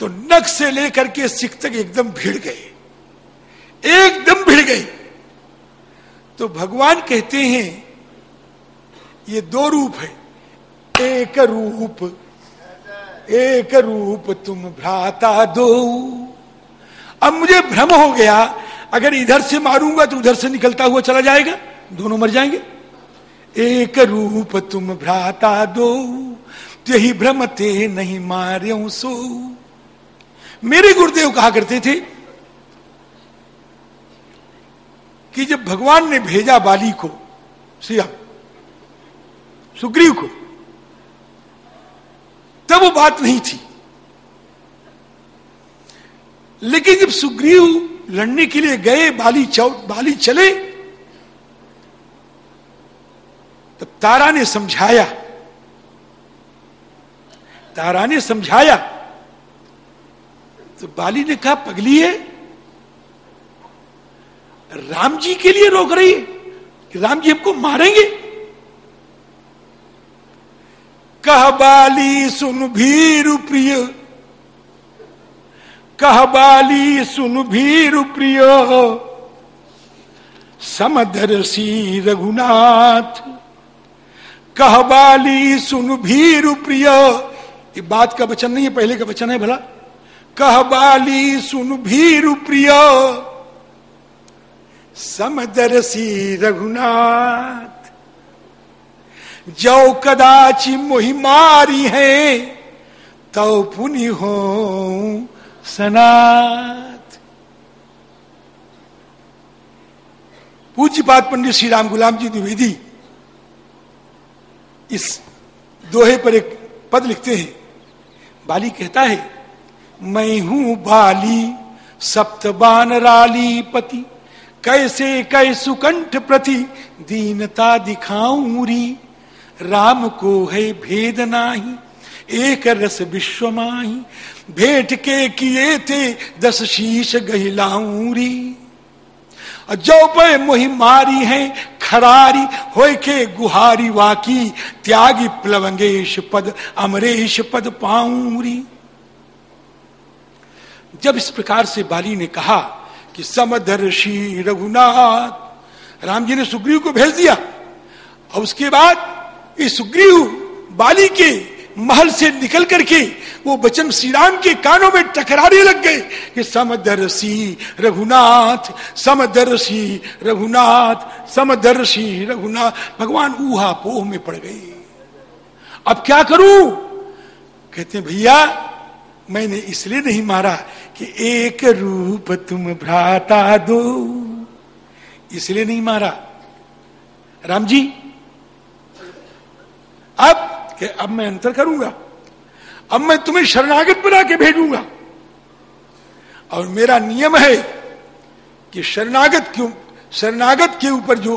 तो नख से लेकर के सिख तक एकदम भिड़ गए। एकदम भिड़ गए। तो भगवान कहते हैं, ये दो रूप है। एक रूप एक रूप तुम भ्राता दो। अब मुझे भ्रम हो गया, अगर इधर से मारूँगा तो उधर से निकलता हुआ चला जाएगा, दोनों मर जाएँगे। एक रूप तुम भ्राता दो, यही भ्रमते नहीं मारे सो। मेरे गुरुदेव कहा करते थे कि जब भगवान ने भेजा बाली को, सिया, सुग्रीव को, तब वो बात नहीं थी। लेकिन जब सुग्रीव लड़ने के लिए गए, बाली बाली चले तो तारा ने समझाया। तारा ने समझाया। तो बाली ने कहा, पगली है। राम जी के लिए रोक रही है कि राम जी हमको मारेंगे? कह, बाली सुन भीर प्रिय। कह, बाली सुन भीर प्रिय। समदर्शी रघुनाथ। कह बाली, सुन भीर प्रिय। ये बात का वचन नहीं है, पहले का वचन है भला। कह बाली, सुन भीर प्रिय। समदर्शी रघुनाथ, जो कदाचि मोहिमारी है तो पुनि हो सनात पूज्य पात पंडित श्री राम गुलाम जी द्विवेदी इस दोहे पर एक पद लिखते हैं। बाली कहता है, मैं हूँ बाली सप्तबान राली पति। कैसे कै सुकंठ प्रति दीनता दिखाऊरी। राम को है भेद नाही, एक रस विश्व माही। भेंट के किए थे दस शीश गहिलाऊरी। जो पे मोहि मारी है, खरारी हो के गुहारी वाकी, त्यागी प्लवंगेश पद, अमरेश पद पाऊरी। जब इस प्रकार से बाली ने कहा कि समदर्शी रघुनाथ, राम जी ने सुग्रीव को भेज दिया, और उसके बाद इस सुग्रीव बाली के महल से निकल करके वो बचन श्री राम के कानों में टकराने लग गए कि समदर्शी रघुनाथ समदर्शी रघुनाथ समदर्शी रघुनाथ। भगवान ऊहा पोह में पड़ गए। अब क्या करूँ? कहते भैया, मैंने इसलिए नहीं मारा कि एक रूप तुम भ्राता दो। इसलिए नहीं मारा। राम जी, अब कि अब मैं अंतर करूँगा। अब मैं तुम्हें शरणागत बना के भेजूँगा। और मेरा नियम है कि शरणागत क्यों, शरणागत के ऊपर जो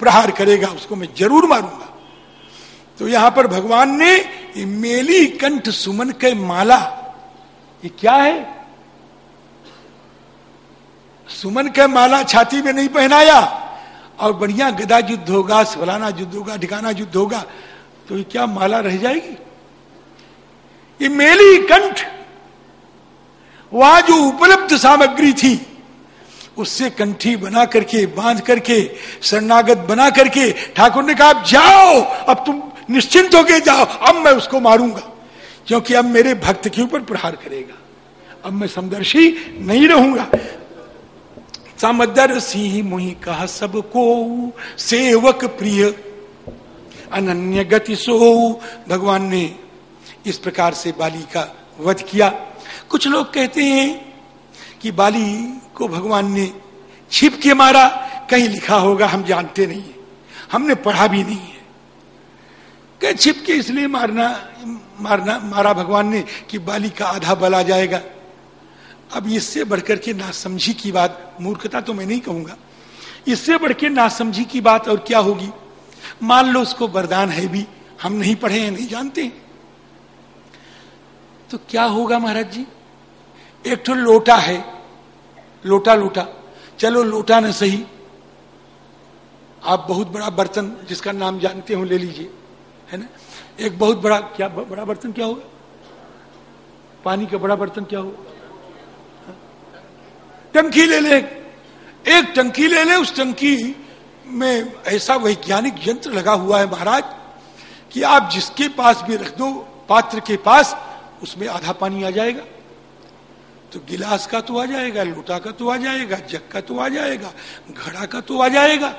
प्रहार करेगा, उसको मैं ज़रूर मारूँगा। तो यहाँ पर भगवान ने मेली कंठ सुमन के माला, ये क्या है? सुमन के माला छाती में नहीं पहनाया, और बढ़िया गदा युद्ध होगा फलाना युद्ध होगा, ढिकाना युद्ध होगा तो ये क्या माला रह जाएगी? ये मेली कंठ वहाँ जो उपलब्ध सामग्री थी। उससे कंठी बना करके, बाँध करके, शरणागत बना करके, ठाकुर ने कहा आप जाओ, अब तुम निश्चिंत होके जाओ, अब मैं उसको मारूँगा, क्योंकि अब मेरे भक्त के ऊपर प्रहार करेगा। अब मैं समदर्शी नहीं रहूँगा। समदर्शी मुही कहा, सबको सेवक प्रिय अनन्य गति सो भगवान ने इस प्रकार से बाली का वध किया। कुछ लोग कहते हैं कि बाली को भगवान ने छिप के मारा, कहीं लिखा होगा, हम जानते नहीं हमने पढ़ा भी नहीं है। कह छिप के इसलिए मारना मारना, मारा भगवान ने कि बाली का आधा बल आ जाएगा। अब इससे बढ़कर के नासमझी की बात, मूर्खता तो मैं नहीं कहूँगा। इससे बढ़ के नासमझी की बात और क्या होगी? मान लो उसको वरदान है भी, हम नहीं पढ़े हैं नहीं जानते। हैं तो क्या होगा महाराज जी? एक तो लोटा है, लोटा लोटा। चलो लोटा न सही। आप बहुत बड़ा बर्तन, जिसका नाम जानते हो, ले लीजिए। है ना? एक बहुत बड़ा, क्या बड़ा बर्तन क्या होगा? पानी का बड़ा बर्तन क्या होगा? टंकी ले ले। एक टंकी ले ले, उस टंकी में ऐसा वैज्ञानिक यंत्र लगा हुआ है महाराज, कि आप जिसके पास भी रख दो, पात्र के पास, उसमें आधा पानी आ जाएगा। तो गिलास का तो आ जाएगा, लोटा का तो आ जाएगा, जग का तो आ जाएगा, घड़ा का तो आ जाएगा।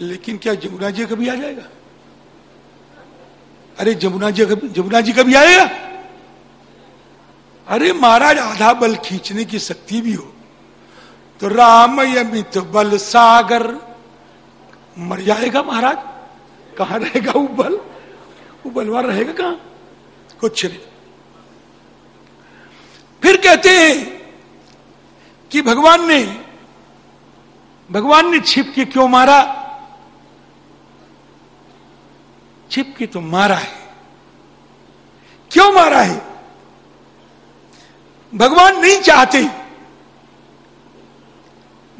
लेकिन क्या जमुना जी कभी आ जाएगा? अरे जमुना जी जमुना जी कभी आएगा? अरे महाराज, आधा बल खींचने की शक्ति भी हो। तो राम यमित बल सागर। मर जाएगा महाराज। कहाँ रहेगा वो बल? वो बलवान रहेगा कहाँ? कुछ नहीं। फिर कहते हैं कि भगवान ने भगवान ने छिप के क्यों मारा? छिप के तो मारा है। क्यों मारा है? भगवान नहीं चाहते।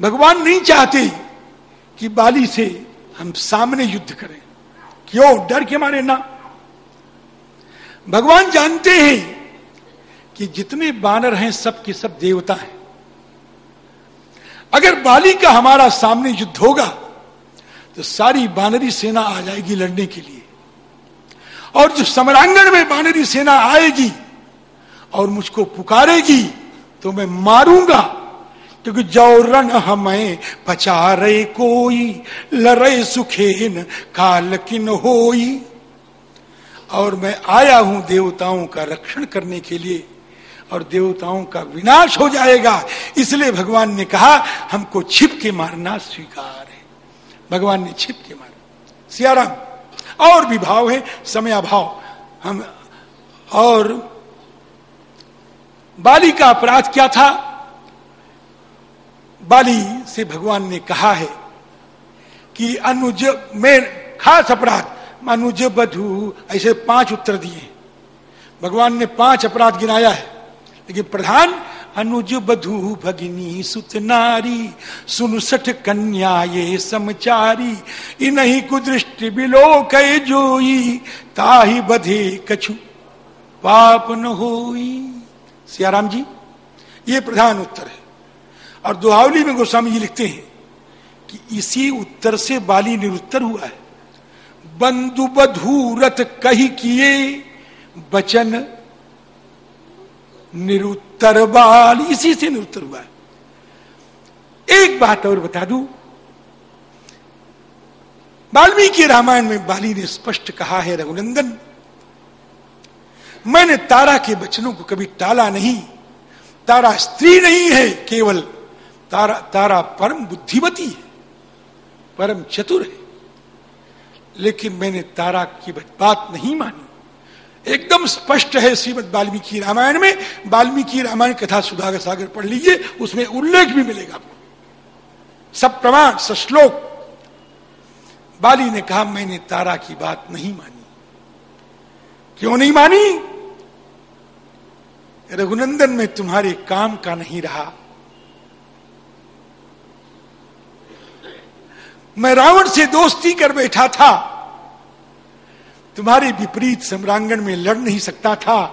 भगवान नहीं चाहते कि बाली से हम सामने युद्ध करें। क्यों? डर के मारे ना। भगवान जानते हैं कि जितने बानर हैं, सब के सब देवता हैं। अगर बाली का हमारा सामने युद्ध होगा तो सारी बानरी सेना आ जाएगी लड़ने के लिए। और जो समरांगण में बानरी सेना आएगी और मुझको पुकारेगी तो मैं मारूँगा। क्योंकि जौरन हमें पचा रहे कोई लड़े सुखेन काल किन होई। और मैं आया हूँ देवताओं का रक्षण करने के लिए, और देवताओं का विनाश हो जाएगा। इसलिए भगवान ने कहा, हमको छिप के मारना स्वीकार है। भगवान ने छिप के मारा। सियाराम, और भी भाव है समय अभाव हम, और बाली का अपराध क्या था? बाली से भगवान ने कहा है कि अनुज में खास अपराध मनुज बधु, ऐसे पाँच उत्तर दिए भगवान ने पाँच अपराध गिनाया है, लेकिन प्रधान अनुज बधु, भगिनी सुत नारी सुन सठ कन्या ये समचारी, इन्हीं कुदृष्टि बिलो कै जोई, ताही बधे कछु पाप न होई। सियाराम जी, ये प्रधान उत्तर है। और दुहावली में गोस्वामी जी लिखते हैं कि इसी उत्तर से बाली निरुत्तर हुआ है। बंधु बधूरत कही किए, बचन निरुत्तर बाल, इसी से निरुत्तर हुआ है। एक बात और बता दू। वाल्मीकि रामायण में बाली ने स्पष्ट कहा है, रघुनंदन, मैंने तारा के बचनों को कभी टाला नहीं, तारा स्त्री नहीं है केवल तारा तारा परम बुद्धिमती है, परम चतुर है। लेकिन मैंने तारा की बात नहीं मानी। एकदम स्पष्ट है श्रीमद वाल्मीकि रामायण में। वाल्मीकि रामायण कथा सुधागर सागर पढ़ लीजिए, उसमें उल्लेख भी मिलेगा आपको। सब प्रमाण सश्लोक बाली ने कहा, मैंने तारा की बात नहीं मानी। क्यों नहीं मानी? रघुनंदन में तुम्हारे काम का नहीं रहा। मैं रावण से दोस्ती कर बैठा था। तुम्हारे विपरीत सम्रांगण में लड़ नहीं सकता था।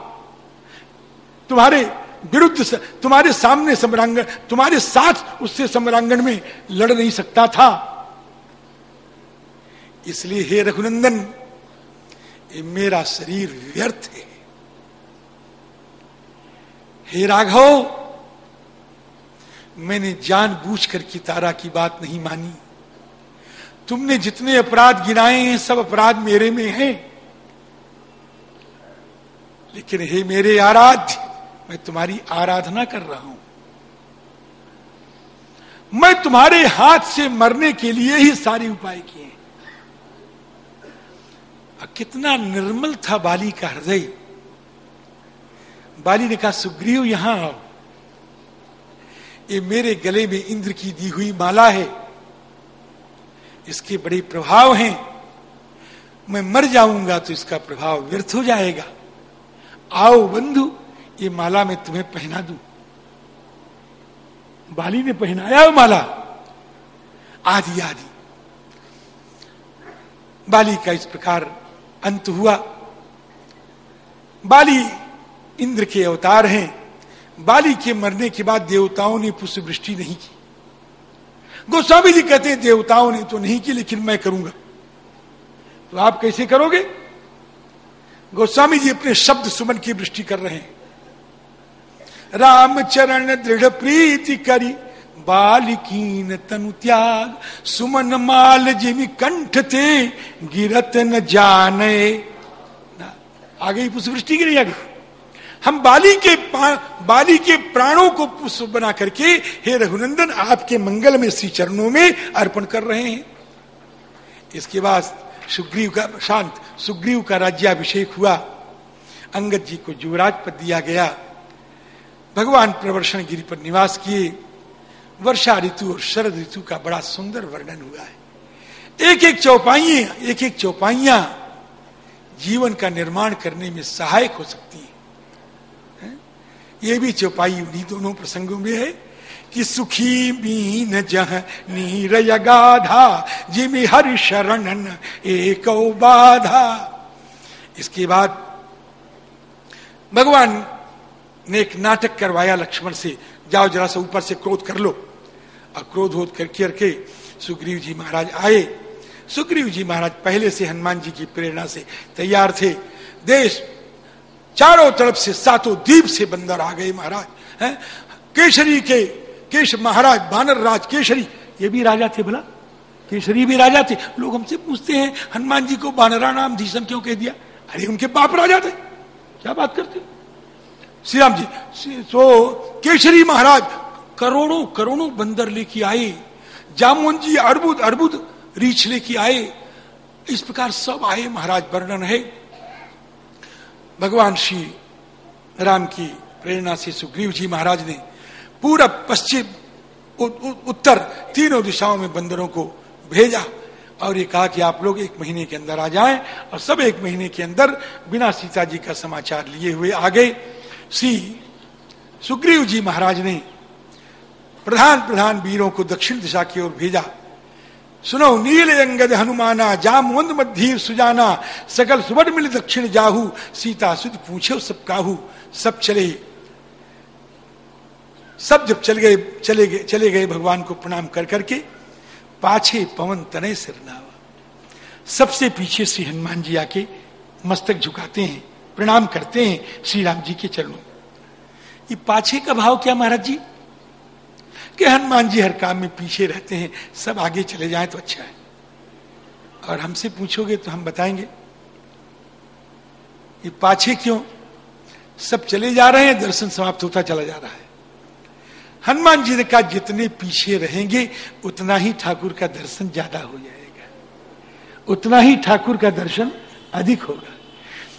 तुम्हारे विरुद्ध तुम्हारे सामने सम्रांगण, तुम्हारे साथ उससे सम्रांगण में लड़ नहीं सकता था। इसलिए हे रघुनंदन, ये मेरा शरीर व्यर्थ है। हे राघव, मैंने जानबूझ कर की तारा की बात नहीं मानी। तुमने जितने अपराध गिनाए हैं, सब अपराध मेरे में हैं। लेकिन हे मेरे आराध्य, मैं तुम्हारी आराधना कर रहा हूँ। मैं तुम्हारे हाथ से मरने के लिए ही सारे उपाय किए कितना निर्मल था बाली का हृदय। बाली ने कहा, सुग्रीव, यहाँ आओ। ये मेरे गले में इंद्र की दी हुई माला है। इसके बड़े प्रभाव हैं। मैं मर जाऊँगा तो इसका प्रभाव व्यर्थ हो जाएगा। आओ बंधु, ये माला मैं तुम्हें पहना दू। बाली ने पहनाया वो माला। आदि आदि। बाली का इस प्रकार अंत हुआ। बाली इंद्र के अवतार हैं। बाली के मरने के बाद देवताओं ने पुष्प वृष्टि नहीं की। गोस्वामी जी कहते हैं, देवताओं ने तो नहीं की, लेकिन मैं करूँगा। तो आप कैसे करोगे? गोस्वामी जी अपने शब्द सुमन की वृष्टि कर रहे हैं। राम चरण दृढ़ प्रीति करी, बालिकीन तनु त्याग, सुमन माल जिमी कंठ थे गिरत न जाने। आगे पुष्पृष्टि की नहीं आगे? हम बाली के बाली के प्राणों को पुष्प बना करके, हे रघुनंदन, आपके मंगल में श्री चरणों में अर्पण कर रहे हैं। इसके बाद सुग्रीव का शांत, सुग्रीव का राज्याभिषेक हुआ। अंगद जी को युवराज पद दिया गया। भगवान प्रवर्षण गिरी पर निवास किए। वर्षा ऋतु और शरद ऋतु का बड़ा सुंदर वर्णन हुआ है। एक एक चौपाइया एक एक चौपाइया जीवन का निर्माण करने में सहायक हो सकती है। ये भी चौपाई उन्हीं दोनों प्रसंगों में है कि सुखी मीन जह नीर गाधा, जिमि हर शरण एक बाधा। इसके बाद भगवान ने एक नाटक करवाया लक्ष्मण से, जाओ जरा सा ऊपर से क्रोध कर लो। और क्रोध हो कर करके सुग्रीव जी महाराज आए। सुग्रीव जी महाराज पहले से हनुमान जी की प्रेरणा से तैयार थे। देश चारों तरफ़ से सातों द्वीप से बंदर आ गए महाराज, हैं? केशरी के, केश महाराज बानर राज केशरी, ये भी राजा थे भला? केशरी भी राजा थे। लोग हमसे पूछते हैं, हनुमान जी को बानरा नाम धीसम क्यों कह दिया? अरे, उनके बाप राजा थे। क्या बात करते श्री राम जी तो केशरी महाराज करोड़ों करोड़ों बंदर लेके आए, जामुन जी अर्बुद अर्बुद रीछ लेके आए। इस प्रकार सब आए महाराज, वर्णन है। भगवान श्री राम की प्रेरणा से सुग्रीव जी महाराज ने पूरा पश्चिम उत्तर तीनों दिशाओं में बंदरों को भेजा और ये कहा कि आप लोग एक महीने के अंदर आ जाएँ और सब एक महीने के अंदर बिना सीता जी का समाचार लिए हुए आ गए। श्री सुग्रीव जी महाराज ने प्रधान प्रधान वीरों को दक्षिण दिशा की ओर भेजा। सुनो नील अंगद हनुमाना जामुंद मध्य सुजाना, सकल सुबट मिल दक्षिण जाहू, सीता सुध पूछे सब काहू, सब चले। सब जब चल गए, चले गए चले गए भगवान को प्रणाम कर करके, पाछे पवन तने सिरनावा। सबसे पीछे श्री हनुमान जी आके मस्तक झुकाते हैं, प्रणाम करते हैं श्री राम जी के चरणों ये पाछे का भाव क्या, महाराज जी? कि हनुमान जी हर काम में पीछे रहते हैं, सब आगे चले जाएँ तो अच्छा है। और हमसे पूछोगे तो हम बताएँगे, ये पाछे क्यों? सब चले जा रहे हैं, दर्शन समाप्त होता चला जा रहा है। हनुमान जी ने कहा, जितने पीछे रहेंगे, उतना ही ठाकुर का दर्शन ज़्यादा हो जाएगा। उतना ही ठाकुर का दर्शन अधिक होगा।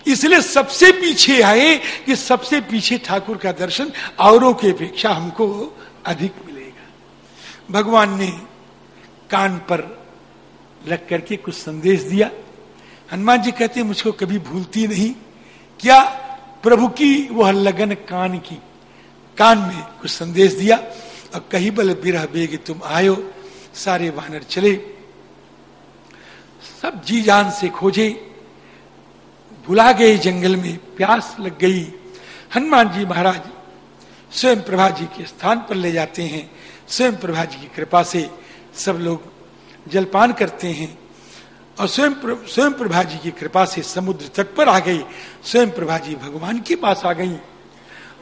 इसलिए सबसे पीछे आए कि सबसे पीछे ठाकुर का दर्शन औरों की अपेक्षा हमको अधिक भगवान ने कान पर लग करके कुछ संदेश दिया। हनुमान जी कहते मुझको कभी भूलती नहीं। क्या प्रभु की वह लगन कान की? कान में कुछ संदेश दिया। और कही बल बिरह बेग तुम आयो, सारे वानर चले। सब जी जान से खोजे, भुला गए जंगल में, प्यास लग गई। हनुमान जी महाराज स्वयं प्रभा जी के स्थान पर ले जाते हैं। स्वयं प्रभा जी की कृपा से सब लोग जलपान करते हैं और स्वयं स्वयं प्रभा जी की कृपा से समुद्र तट पर आ गई। स्वयं प्रभा जी भगवान के पास आ गई।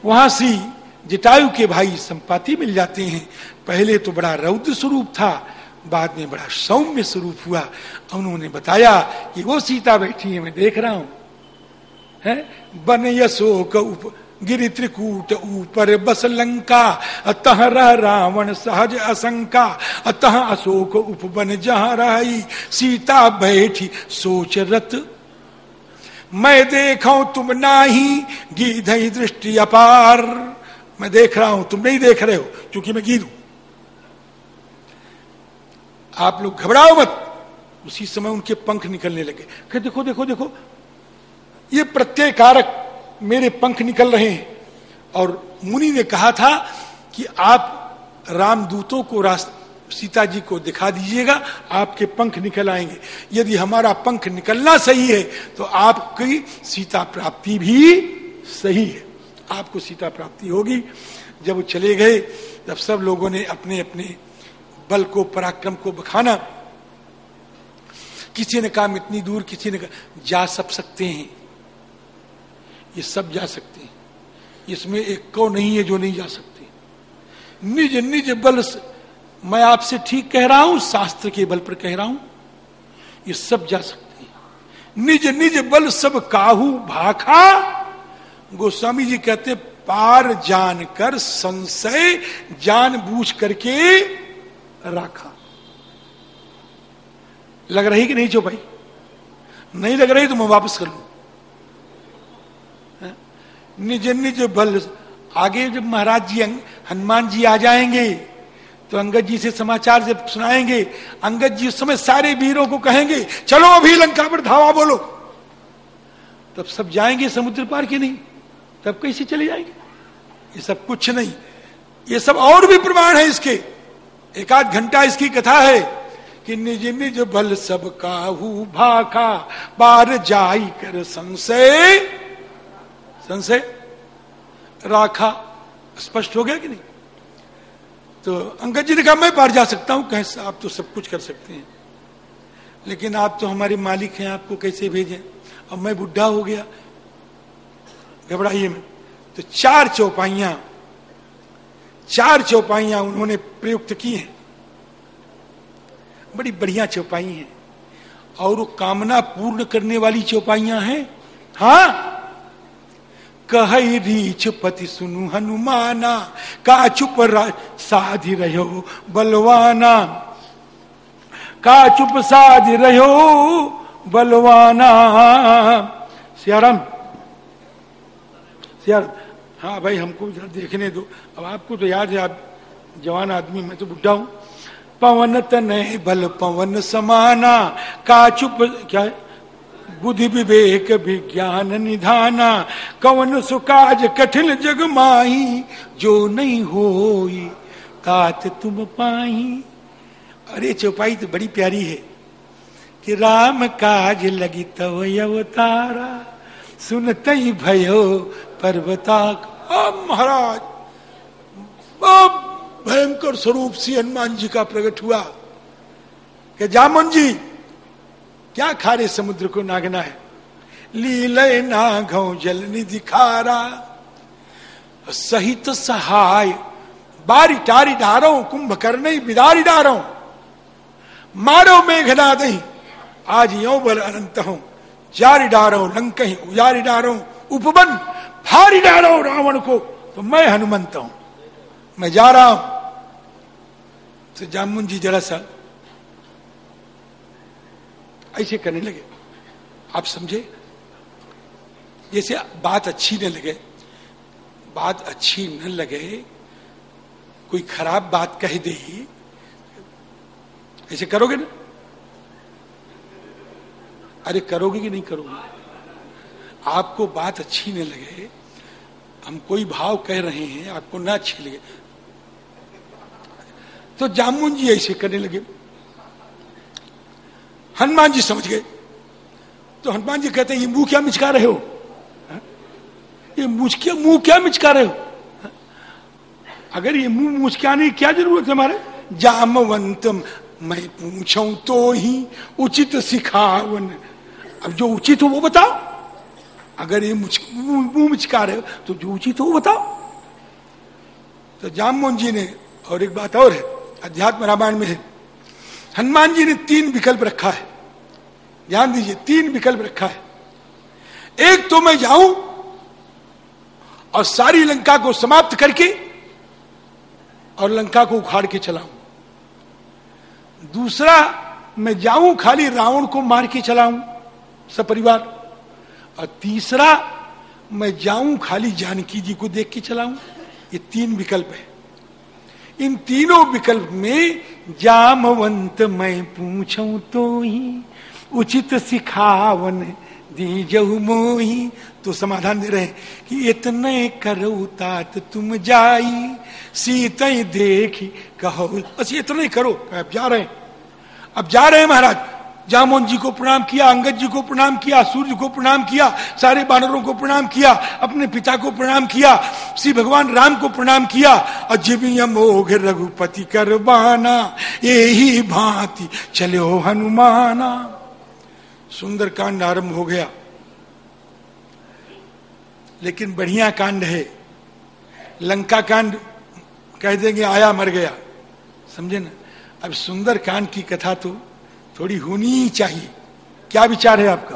वहाँ से जटायु के भाई संपाति मिल जाते हैं। पहले तो बड़ा रौद्र स्वरूप था, बाद में बड़ा सौम्य स्वरूप हुआ। उन्होंने बताया कि वो सीता बैठी है, मैं देख रहा हूँ। है? बन यशोक गिरि त्रिकूट ऊपर बस लंका, अतः रह रावण सहज असंका, अतः अशोक उपवन जहाँ रही, सीता बैठी सोच रत। मैं देखा तुम नाही, गीध दृष्टि अपार। मैं देख रहा हूँ, तुम नहीं देख रहे हो, क्योंकि मैं गीध आप लोग घबराओ मत। उसी समय उनके पंख निकलने लगे। देखो देखो देखो। ये प्रत्यय कारक मेरे पंख निकल रहे हैं। और मुनि ने कहा था कि आप रामदूतों को सीता जी को दिखा दीजिएगा, आपके पंख निकल आएँगे। यदि हमारा पंख निकलना सही है तो आपकी सीता प्राप्ति भी सही है। आपको सीता प्राप्ति होगी। जब वो चले गए जब सब लोगों ने अपने अपने बल को, पराक्रम को बखाना। किसी ने काम इतनी दूर किसी ने कहा, जा सब सकते हैं। ये सब जा सकते हैं। इसमें एक को नहीं है जो नहीं जा सकते। निज निज बल मैं आपसे ठीक कह रहा हूँ, शास्त्र के बल पर कह रहा हूँ, ये सब जा सकते हैं। निज निज बल सब काहू भाखा, गोस्वामी जी कहते पार जानकर संशय जान बूझ करके रखा। लग रही कि नहीं चौपाई? नहीं लग रही तो मैं वापस कर लू। निज निज बल। आगे जब महाराज जी हनुमान जी आ जाएँगे तो अंगद जी से समाचार जब सुनाएँगे, अंगद जी उस समय सारे वीरों को कहेंगे, चलो अभी लंका पर धावा बोलो। तब सब जाएँगे समुद्र पार की नहीं। तब कैसे चले जाएँगे? ये सब कुछ नहीं। ये सब और भी प्रमाण है इसके। एक आध घंटा इसकी कथा है कि निज निज बल सब काहू भाखा, बार जाई कर संशय। संशय? राखा, स्पष्ट हो गया कि नहीं? तो अंकज जी ने कहा, मैं पार जा सकता हूँ कैसे आप तो सब कुछ कर सकते हैं। लेकिन आप तो हमारे मालिक हैं, आपको कैसे भेजें? अब मैं बुढ़ा हो गया। घबराइए में तो चार चौपाइया चार चौपाइया उन्होंने प्रयुक्त की हैं। बड़ी बढ़िया चौपाई हैं। और वो कामना पूर्ण करने वाली चौपाइया हैं। हाँ कह रीछ पति सुनु हनुमाना, का चुप साधि रहो बलवाना। का चुप साधि रहो बलवाना। सियाराम सियाराम हाँ भाई, हमको देखने दो। अब आपको तो याद है, आप जवान आदमी, मैं तो बुढ़ा हूँ। पवन तने बल पवन समाना, का चुप, क्या है? बुद्धि विवेक, विज्ञान निधाना, कवन सुकाज कठिन जग माही, जो नहीं हो तात तुम पाही। अरे चौपाई तो बड़ी प्यारी है कि राम काज लगी तव अवतारा। सुनते ही भयो पर्वता महाराज भयंकर स्वरूप सी हनुमान जी का प्रकट हुआ। कि जामुन जी क्या खारे समुद्र को नागना है? लीलय नाघो जल निधि खारा। सहित सहाय, बारी टारी डारो, कुंभ करने बिदारी डारो। मारो मेघना दही आज यो बल अनंत हूँ। जारी डारो, लंक उजारी डारो। उपवन फारी डारो, रावण को तो मैं हनुमंत हूँ। मैं जा रहा हूँ। तो जामुन जी जरा सा ऐसे करने लगे। आप समझे? जैसे बात अच्छी न लगे, बात अच्छी न लगे, कोई खराब बात कह दे, ऐसे करोगे ना? अरे करोगे कि नहीं करोगे? आपको बात अच्छी न लगे, हम कोई भाव कह रहे हैं, आपको ना अच्छी लगे। तो जामुन जी ऐसे करने लगे। हनुमान जी समझ गए। तो हनुमान जी कहते हैं, ये मुँह क्या मिचका रहे हो? ये मुझ क्या मुँह क्या मिचका रहे हो? अगर ये मुँह मुचकाने की क्या ज़रूरत है हमारे जामवंत मैं पूछू तो ही उचित सिखावन। अब जो उचित हो वो बताओ। अगर ये मुँह मिचका रहे हो तो जो उचित हो वो बताओ। तो जाममोहन जी ने, और एक बात और है, अध्यात्म रामायण में है। हनुमान जी ने तीन विकल्प रखा है। ध्यान दीजिए, तीन विकल्प रखा है। एक तो मैं जाऊँ और सारी लंका को समाप्त करके और लंका को उखाड़ के चलाऊं। दूसरा, मैं जाऊँ खाली रावण को मार के चलाऊं, सपरिवार। और तीसरा, मैं जाऊँ खाली जानकी जी को देख के चलाऊं। ये तीन विकल्प है। इन तीनों विकल्प में जामवंत मैं पूछू तो ही, उचित सिखावन दी जहु मोही। तो समाधान दे रहे कि इतने करो तात तुम जाई सीत देखी कहो। बस इतने करो, अब जा रहे हैं। अब जा रहे हैं महाराज। जामोन जी को प्रणाम किया, अंगद जी को प्रणाम किया, सूर्य को प्रणाम किया, सारे बानरों को प्रणाम किया, अपने पिता को प्रणाम किया, श्री भगवान राम को प्रणाम किया। जिमियमोघ रघुपति कर बाना यही भांति चले हो हनुमाना। सुंदर कांड आरंभ हो गया। लेकिन बढ़िया कांड है। लंका कांड कह देंगे, आया मर गया। समझे ना? अब सुंदर कांड की कथा तो थोड़ी होनी ही चाहिए। क्या विचार है आपका?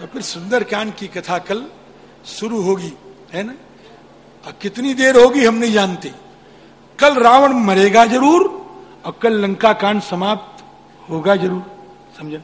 तो फिर सुंदर कांड की कथा कल शुरू होगी, है ना? कितनी देर होगी हम नहीं जानते। कल रावण मरेगा ज़रूर, और कल लंका कांड समाप्त होगा ज़रूर, समझे?